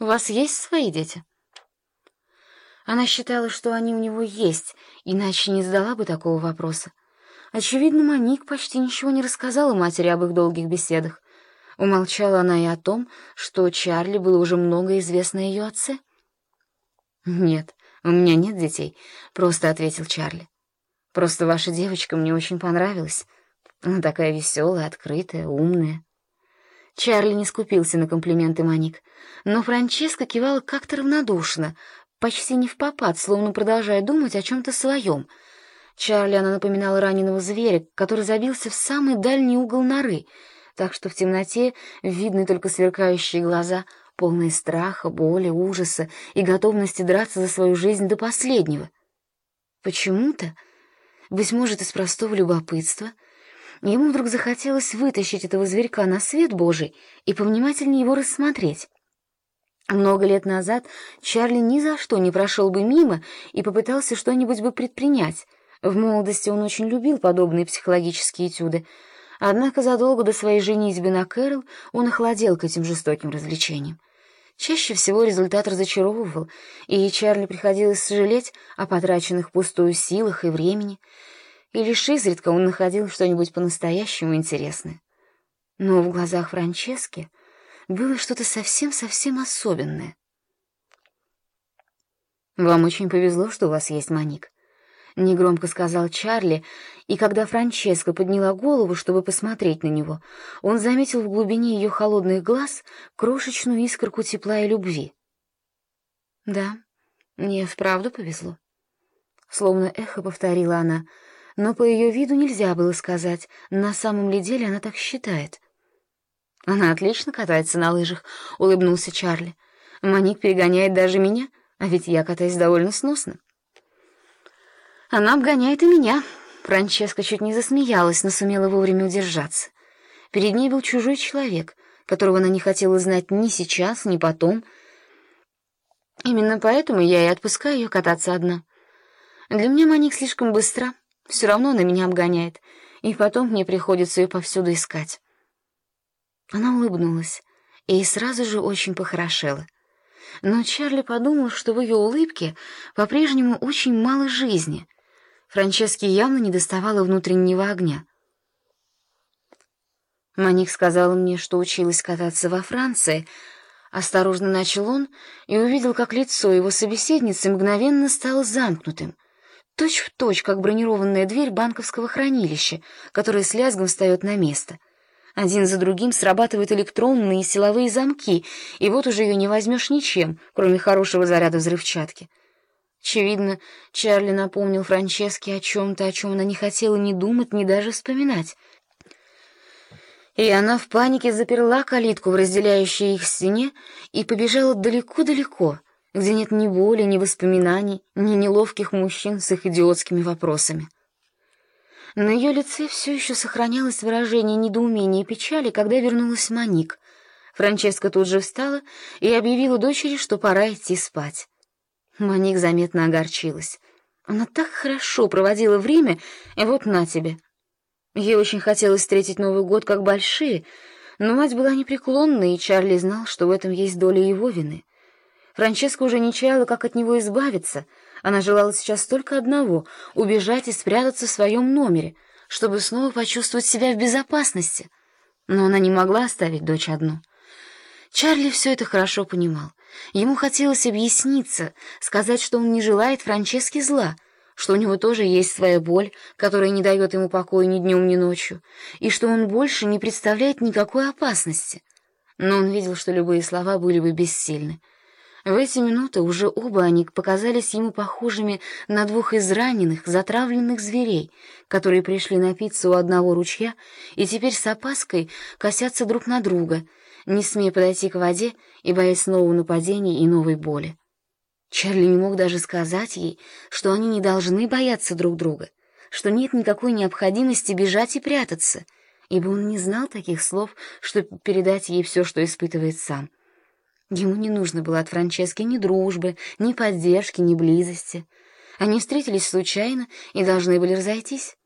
У вас есть свои дети?» Она считала, что они у него есть, иначе не задала бы такого вопроса. Очевидно, Моник почти ничего не рассказала матери об их долгих беседах. Умолчала она и о том, что Чарли было уже много известно ее отце. «Нет, у меня нет детей», — просто ответил Чарли. «Просто ваша девочка мне очень понравилась. Она такая веселая, открытая, умная». Чарли не скупился на комплименты Моник, но Франческа кивала как-то равнодушно, почти не в попад, словно продолжая думать о чем-то своем. Чарли она напоминала раненого зверя, который забился в самый дальний угол норы, так что в темноте видны только сверкающие глаза, полные страха, боли, ужаса и готовности драться за свою жизнь до последнего. Почему-то, быть может, из простого любопытства — Ему вдруг захотелось вытащить этого зверька на свет Божий и повнимательнее его рассмотреть. Много лет назад Чарли ни за что не прошел бы мимо и попытался что-нибудь бы предпринять. В молодости он очень любил подобные психологические этюды. Однако задолго до своей женитьбы на Кэрол он охладел к этим жестоким развлечениям. Чаще всего результат разочаровывал, и Чарли приходилось сожалеть о потраченных пустую силах и времени — и лишь изредка он находил что-нибудь по-настоящему интересное. Но в глазах Франчески было что-то совсем-совсем особенное. «Вам очень повезло, что у вас есть Моник», — негромко сказал Чарли, и когда Франческа подняла голову, чтобы посмотреть на него, он заметил в глубине ее холодных глаз крошечную искорку тепла и любви. «Да, мне вправду повезло», — словно эхо повторила она, — но по ее виду нельзя было сказать, на самом ли деле она так считает. «Она отлично катается на лыжах», — улыбнулся Чарли. «Моник перегоняет даже меня, а ведь я катаюсь довольно сносно». «Она обгоняет и меня», — Франческа чуть не засмеялась, но сумела вовремя удержаться. Перед ней был чужой человек, которого она не хотела знать ни сейчас, ни потом. Именно поэтому я и отпускаю ее кататься одна. Для меня Моник слишком быстра, все равно она меня обгоняет, и потом мне приходится ее повсюду искать. Она улыбнулась и сразу же очень похорошела. Но Чарли подумал, что в ее улыбке по-прежнему очень мало жизни. Франческе явно не доставало внутреннего огня. Маник сказала мне, что училась кататься во Франции. Осторожно начал он и увидел, как лицо его собеседницы мгновенно стало замкнутым — точь в точь, как бронированная дверь банковского хранилища, которая с лязгом встает на место. Один за другим срабатывают электронные силовые замки, и вот уже ее не возьмешь ничем, кроме хорошего заряда взрывчатки. Очевидно, Чарли напомнил Франческе о чем-то, о чем она не хотела ни думать, ни даже вспоминать. И она в панике заперла калитку в разделяющей их стене и побежала далеко-далеко — где нет ни боли, ни воспоминаний, ни неловких мужчин с их идиотскими вопросами. На ее лице все еще сохранялось выражение недоумения и печали, когда вернулась Моник. Франческа тут же встала и объявила дочери, что пора идти спать. Моник заметно огорчилась. Она так хорошо проводила время, и вот на тебе. Ей очень хотелось встретить Новый год как большие, но мать была непреклонна, и Чарли знал, что в этом есть доля его вины. Франческа уже не чаяла, как от него избавиться. Она желала сейчас только одного — убежать и спрятаться в своем номере, чтобы снова почувствовать себя в безопасности. Но она не могла оставить дочь одну. Чарли все это хорошо понимал. Ему хотелось объясниться, сказать, что он не желает Франческе зла, что у него тоже есть своя боль, которая не дает ему покоя ни днем, ни ночью, и что он больше не представляет никакой опасности. Но он видел, что любые слова были бы бессильны. В эти минуты уже оба они показались ему похожими на двух израненных, затравленных зверей, которые пришли напиться у одного ручья и теперь с опаской косятся друг на друга, не смея подойти к воде и боясь нового нападения и новой боли. Чарли не мог даже сказать ей, что они не должны бояться друг друга, что нет никакой необходимости бежать и прятаться, ибо он не знал таких слов, чтобы передать ей все, что испытывает сам. Ему не нужно было от Франчески ни дружбы, ни поддержки, ни близости. Они встретились случайно и должны были разойтись.